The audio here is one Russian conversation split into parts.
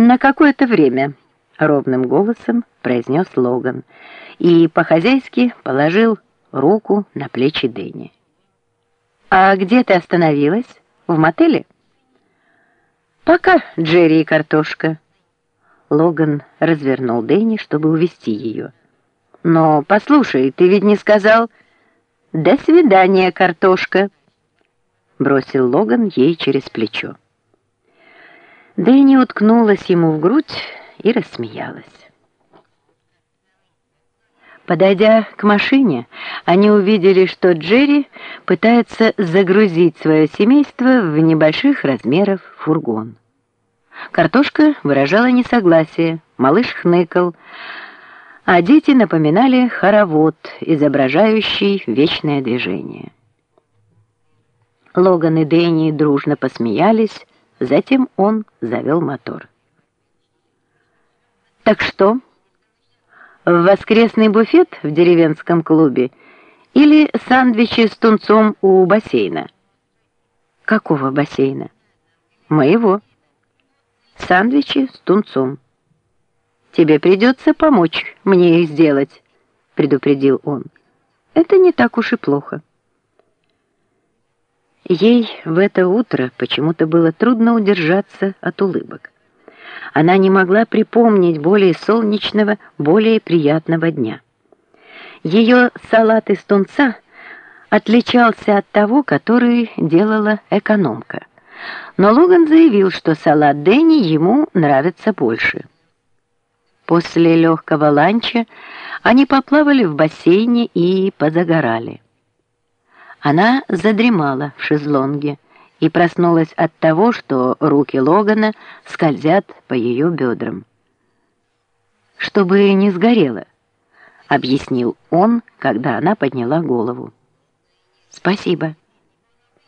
«На какое-то время», — ровным голосом произнес Логан и по-хозяйски положил руку на плечи Дэнни. «А где ты остановилась? В мотеле?» «Пока, Джерри и картошка». Логан развернул Дэнни, чтобы увести ее. «Но послушай, ты ведь не сказал...» «До свидания, картошка», — бросил Логан ей через плечо. Дэнни уткнулась ему в грудь и рассмеялась. Подойдя к машине, они увидели, что Джерри пытается загрузить свое семейство в небольших размеров фургон. Картошка выражала несогласие, малыш хныкал, а дети напоминали хоровод, изображающий вечное движение. Логан и Дэнни дружно посмеялись, Затем он завел мотор. «Так что? В воскресный буфет в деревенском клубе или сандвичи с тунцом у бассейна?» «Какого бассейна?» «Моего. Сандвичи с тунцом». «Тебе придется помочь мне их сделать», — предупредил он. «Это не так уж и плохо». Ей в это утро почему-то было трудно удержаться от улыбок. Она не могла припомнить более солнечного, более приятного дня. Ее салат из тунца отличался от того, который делала экономка. Но Логан заявил, что салат Дэнни ему нравится больше. После легкого ланча они поплавали в бассейне и позагорали. Она задремала в шезлонге и проснулась от того, что руки Логана скользят по ее бедрам. «Чтобы не сгорело», — объяснил он, когда она подняла голову. «Спасибо.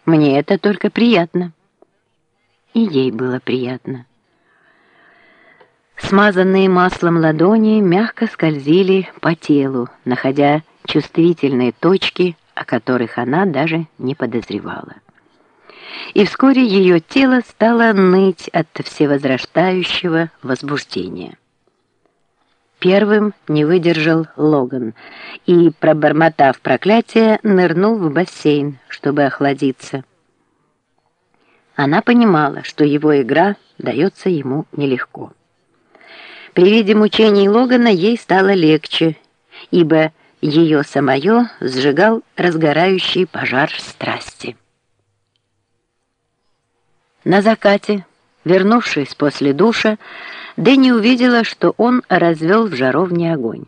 Мне это только приятно». И ей было приятно. Смазанные маслом ладони мягко скользили по телу, находя чувствительные точки о которых она даже не подозревала. И вскоре ее тело стало ныть от всевозрастающего возбуждения. Первым не выдержал Логан и, пробормотав проклятие, нырнул в бассейн, чтобы охладиться. Она понимала, что его игра дается ему нелегко. При виде мучений Логана ей стало легче, ибо ее самое сжигал разгорающий пожар страсти. На закате, вернувшись после душа, Дэнни увидела, что он развел в жаровне огонь.